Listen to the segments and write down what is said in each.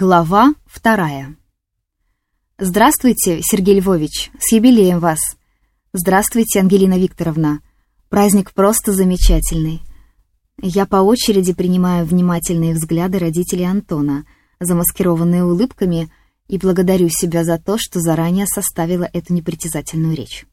Глава вторая. Здравствуйте, Сергей Львович, с юбилеем вас. Здравствуйте, Ангелина Викторовна. Праздник просто замечательный. Я по очереди принимаю внимательные взгляды родителей Антона, замаскированные улыбками, и благодарю себя за то, что заранее составила эту непритязательную речь.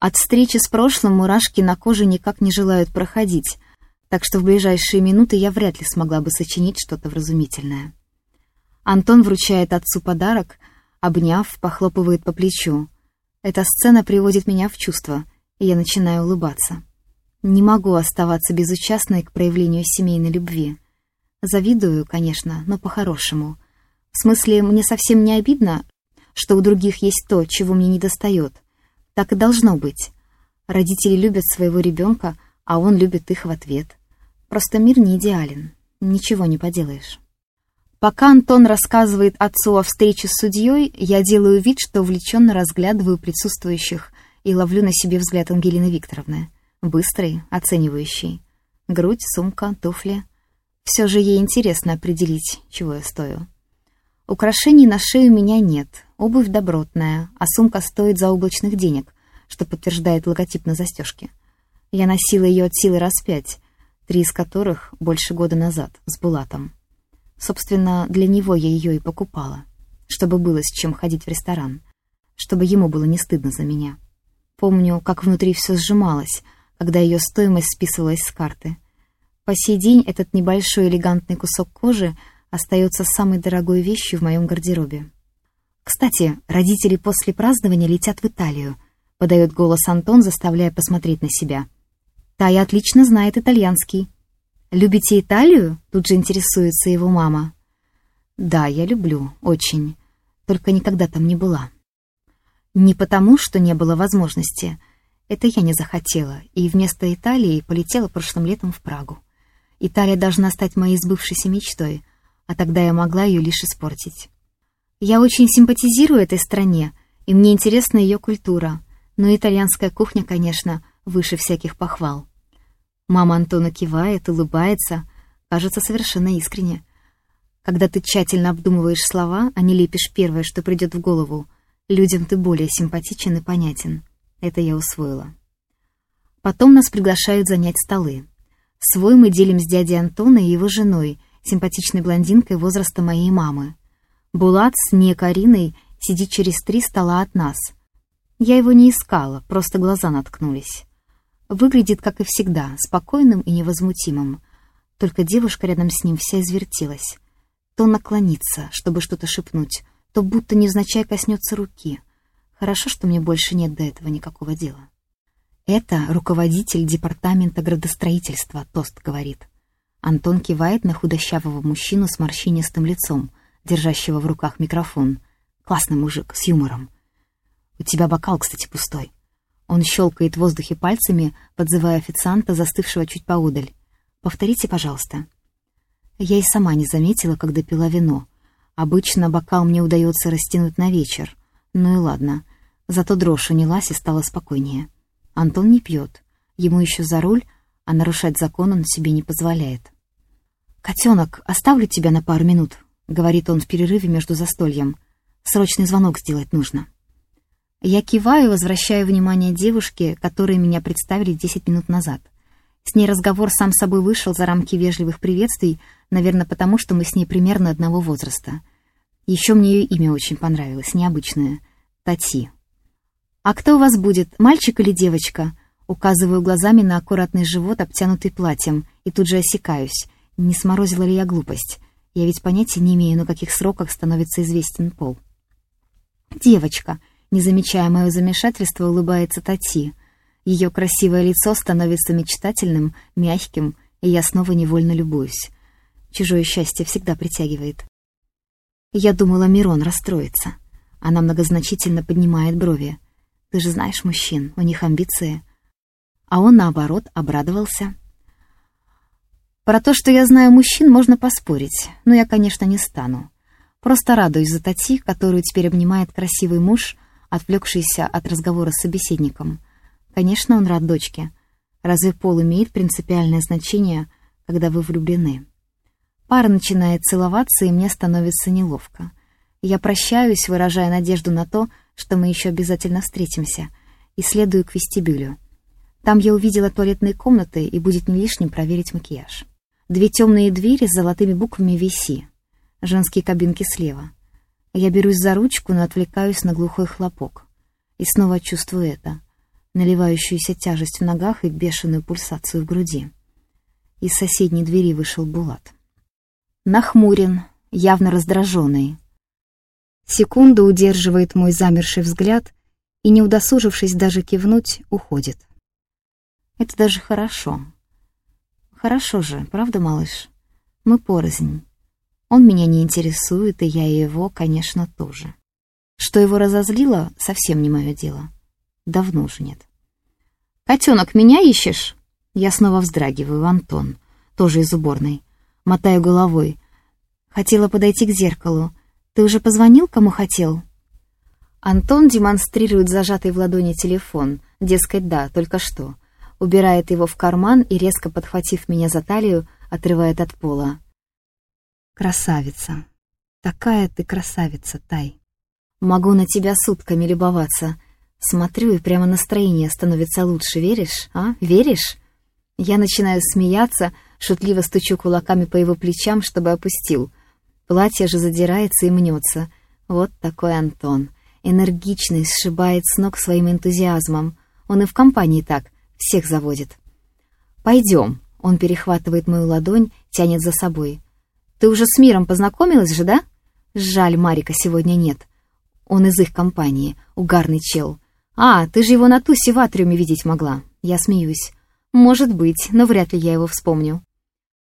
От встречи с прошлым мурашки на коже никак не желают проходить, так что в ближайшие минуты я вряд ли смогла бы сочинить что-то вразумительное. Антон вручает отцу подарок, обняв, похлопывает по плечу. Эта сцена приводит меня в чувство, и я начинаю улыбаться. Не могу оставаться безучастной к проявлению семейной любви. Завидую, конечно, но по-хорошему. В смысле, мне совсем не обидно, что у других есть то, чего мне недостает. Так и должно быть. Родители любят своего ребенка, а он любит их в ответ. Просто мир не идеален. Ничего не поделаешь. Пока Антон рассказывает отцу о встрече с судьей, я делаю вид, что увлеченно разглядываю присутствующих и ловлю на себе взгляд Ангелины Викторовны. Быстрый, оценивающий. Грудь, сумка, туфли. Все же ей интересно определить, чего я стою. Украшений на шее у меня нет, обувь добротная, а сумка стоит заоблачных денег, что подтверждает логотип на застежке. Я носила ее от силы раз пять, три из которых больше года назад, с Булатом. Собственно, для него я ее и покупала, чтобы было с чем ходить в ресторан, чтобы ему было не стыдно за меня. Помню, как внутри все сжималось, когда ее стоимость списывалась с карты. По сей день этот небольшой элегантный кусок кожи остается самой дорогой вещью в моем гардеробе. «Кстати, родители после празднования летят в Италию», — подает голос Антон, заставляя посмотреть на себя. «Тая отлично знает итальянский». «Любите Италию?» — тут же интересуется его мама. «Да, я люблю, очень. Только никогда там не была». Не потому, что не было возможности. Это я не захотела, и вместо Италии полетела прошлым летом в Прагу. Италия должна стать моей сбывшейся мечтой, а тогда я могла ее лишь испортить. Я очень симпатизирую этой стране, и мне интересна ее культура, но итальянская кухня, конечно, выше всяких похвал. Мама Антона кивает, улыбается, кажется совершенно искренне. Когда ты тщательно обдумываешь слова, а не лепишь первое, что придет в голову, людям ты более симпатичен и понятен. Это я усвоила. Потом нас приглашают занять столы. Свой мы делим с дядей Антона и его женой, симпатичной блондинкой возраста моей мамы. Булат с не Кариной сидит через три стола от нас. Я его не искала, просто глаза наткнулись. Выглядит, как и всегда, спокойным и невозмутимым. Только девушка рядом с ним вся извертилась. То наклонится, чтобы что-то шепнуть, то будто невзначай коснется руки. Хорошо, что мне больше нет до этого никакого дела. Это руководитель департамента градостроительства, Тост говорит. Антон кивает на худощавого мужчину с морщинистым лицом, держащего в руках микрофон. Классный мужик, с юмором. У тебя бокал, кстати, пустой. Он щелкает в воздухе пальцами, подзывая официанта, застывшего чуть поодаль. «Повторите, пожалуйста». Я и сама не заметила, когда пила вино. Обычно бокал мне удается растянуть на вечер. Ну и ладно. Зато дрожь унялась и стало спокойнее. Антон не пьет. Ему еще за руль, а нарушать закон он себе не позволяет. «Котенок, оставлю тебя на пару минут», — говорит он в перерыве между застольем. «Срочный звонок сделать нужно». Я киваю, возвращая внимание девушке, которой меня представили 10 минут назад. С ней разговор сам собой вышел за рамки вежливых приветствий, наверное, потому что мы с ней примерно одного возраста. Еще мне ее имя очень понравилось, необычное — Тати. «А кто у вас будет, мальчик или девочка?» Указываю глазами на аккуратный живот, обтянутый платьем, и тут же осекаюсь. Не сморозила ли я глупость? Я ведь понятия не имею, на каких сроках становится известен пол. «Девочка», не замечая мое замешательство, улыбается Тати. Ее красивое лицо становится мечтательным, мягким, и я снова невольно любуюсь. Чужое счастье всегда притягивает. Я думала, Мирон расстроится. Она многозначительно поднимает брови. Ты же знаешь мужчин, у них амбиции. А он, наоборот, обрадовался. Про то, что я знаю мужчин, можно поспорить, но я, конечно, не стану. Просто радуюсь за Тати, которую теперь обнимает красивый муж — отвлекшийся от разговора с собеседником. Конечно, он рад дочке. Разве пол имеет принципиальное значение, когда вы влюблены? Пара начинает целоваться, и мне становится неловко. Я прощаюсь, выражая надежду на то, что мы еще обязательно встретимся, и следую к вестибюлю. Там я увидела туалетные комнаты, и будет не лишним проверить макияж. Две темные двери с золотыми буквами «Виси». Женские кабинки слева. Я берусь за ручку, но отвлекаюсь на глухой хлопок. И снова чувствую это, наливающуюся тяжесть в ногах и бешеную пульсацию в груди. Из соседней двери вышел Булат. Нахмурен, явно раздраженный. Секунду удерживает мой замерший взгляд и, не удосужившись даже кивнуть, уходит. Это даже хорошо. Хорошо же, правда, малыш? Мы порознь. Он меня не интересует, и я его, конечно, тоже. Что его разозлило, совсем не мое дело. Давно уже нет. «Котенок, меня ищешь?» Я снова вздрагиваю, Антон, тоже из уборной. Мотаю головой. Хотела подойти к зеркалу. «Ты уже позвонил, кому хотел?» Антон демонстрирует зажатый в ладони телефон. Дескать, да, только что. Убирает его в карман и, резко подхватив меня за талию, отрывает от пола. Красавица. Такая ты красавица, Тай. Могу на тебя сутками любоваться. Смотрю, и прямо настроение становится лучше, веришь, а? Веришь? Я начинаю смеяться, шутливо стучу кулаками по его плечам, чтобы опустил. Платье же задирается и мнется. Вот такой Антон. Энергичный, сшибает с ног своим энтузиазмом. Он и в компании так, всех заводит. «Пойдем», — он перехватывает мою ладонь, тянет за собой. Ты уже с миром познакомилась же, да? Жаль, Марика сегодня нет. Он из их компании, угарный чел. А, ты же его на тусе в атриуме видеть могла. Я смеюсь. Может быть, но вряд ли я его вспомню.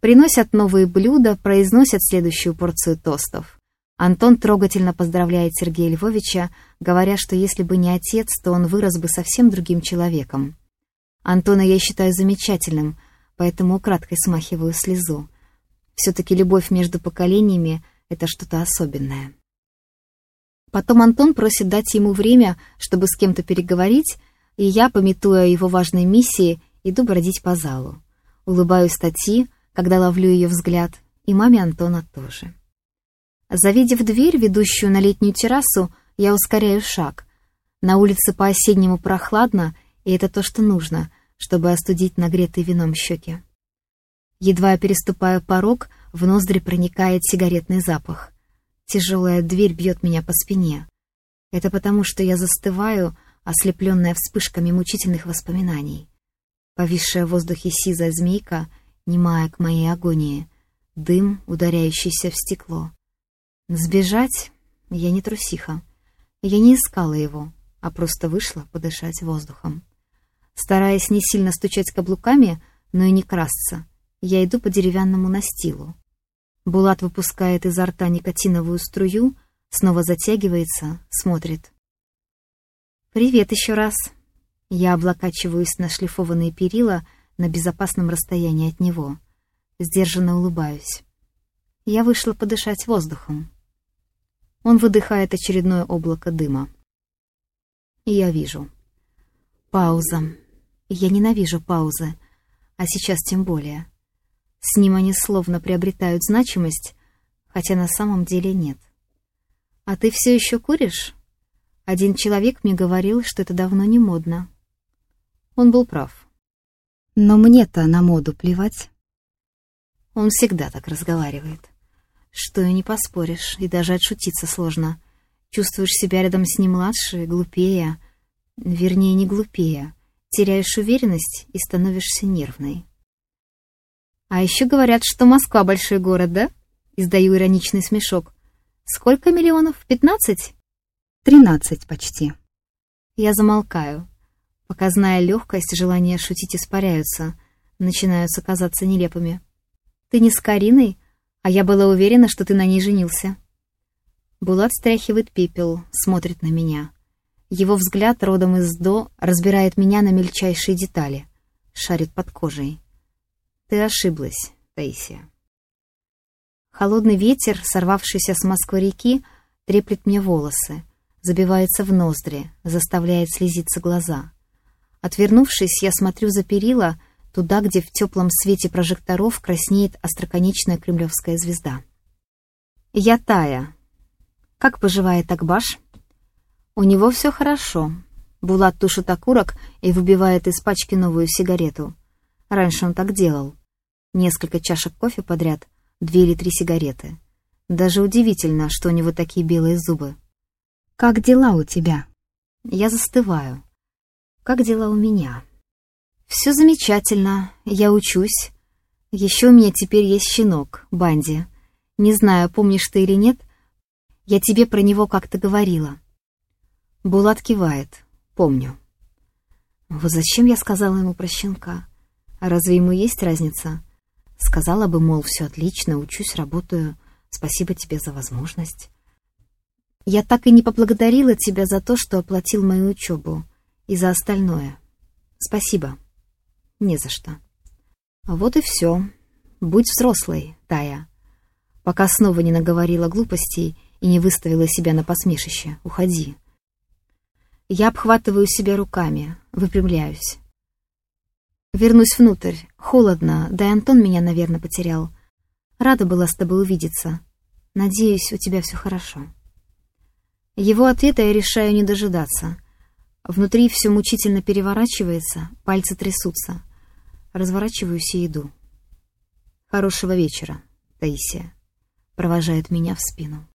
Приносят новые блюда, произносят следующую порцию тостов. Антон трогательно поздравляет Сергея Львовича, говоря, что если бы не отец, то он вырос бы совсем другим человеком. Антона я считаю замечательным, поэтому украдкой смахиваю слезу. Все-таки любовь между поколениями — это что-то особенное. Потом Антон просит дать ему время, чтобы с кем-то переговорить, и я, пометуя его важной миссии, иду бродить по залу. Улыбаюсь Тати, когда ловлю ее взгляд, и маме Антона тоже. Завидев дверь, ведущую на летнюю террасу, я ускоряю шаг. На улице по-осеннему прохладно, и это то, что нужно, чтобы остудить нагретые вином щеки. Едва я переступаю порог, в ноздри проникает сигаретный запах. Тяжелая дверь бьет меня по спине. Это потому, что я застываю, ослепленная вспышками мучительных воспоминаний. Повисшая в воздухе сизая змейка, немая к моей агонии, дым, ударяющийся в стекло. Сбежать я не трусиха. Я не искала его, а просто вышла подышать воздухом. Стараясь не сильно стучать каблуками, но и не красться — я иду по деревянному настилу. Булат выпускает изо рта никотиновую струю, снова затягивается, смотрит. «Привет еще раз!» Я облокачиваюсь на шлифованные перила на безопасном расстоянии от него. Сдержанно улыбаюсь. Я вышла подышать воздухом. Он выдыхает очередное облако дыма. И я вижу. Пауза. Я ненавижу паузы, а сейчас тем более. С ним они словно приобретают значимость, хотя на самом деле нет. «А ты все еще куришь?» Один человек мне говорил, что это давно не модно. Он был прав. Но мне-то на моду плевать. Он всегда так разговаривает. Что и не поспоришь, и даже отшутиться сложно. Чувствуешь себя рядом с ним младше, глупее, вернее, не глупее. Теряешь уверенность и становишься нервной. А еще говорят, что Москва большой город, да? Издаю ироничный смешок. Сколько миллионов? Пятнадцать? Тринадцать почти. Я замолкаю. Показная легкость и желание шутить испаряются, начинаются казаться нелепыми. Ты не с Кариной, а я была уверена, что ты на ней женился. Булат стряхивает пепел, смотрит на меня. Его взгляд родом из «до» разбирает меня на мельчайшие детали, шарит под кожей. Ты ошиблась, Таисия. Холодный ветер, сорвавшийся с Москвы-реки, треплет мне волосы, забивается в ноздри, заставляет слезиться глаза. Отвернувшись, я смотрю за перила, туда, где в теплом свете прожекторов краснеет остроконечная кремлевская звезда. «Я Тая. Как поживает Акбаш?» «У него все хорошо». Булат тушит окурок и выбивает из пачки новую сигарету. Раньше он так делал. Несколько чашек кофе подряд, две или три сигареты. Даже удивительно, что у него такие белые зубы. «Как дела у тебя?» Я застываю. «Как дела у меня?» «Все замечательно. Я учусь. Еще у меня теперь есть щенок, Банди. Не знаю, помнишь ты или нет, я тебе про него как-то говорила». Булат кивает. «Помню». Вот зачем я сказала ему про щенка? Разве ему есть разница? Сказала бы, мол, все отлично, учусь, работаю. Спасибо тебе за возможность. Я так и не поблагодарила тебя за то, что оплатил мою учебу. И за остальное. Спасибо. Не за что. Вот и все. Будь взрослой, Тая. Пока снова не наговорила глупостей и не выставила себя на посмешище. Уходи. Я обхватываю себя руками, выпрямляюсь. Вернусь внутрь. Холодно, да и Антон меня, наверное, потерял. Рада была с тобой увидеться. Надеюсь, у тебя все хорошо. Его ответа я решаю не дожидаться. Внутри все мучительно переворачивается, пальцы трясутся. Разворачиваюсь и иду. «Хорошего вечера, Таисия», — провожает меня в спину.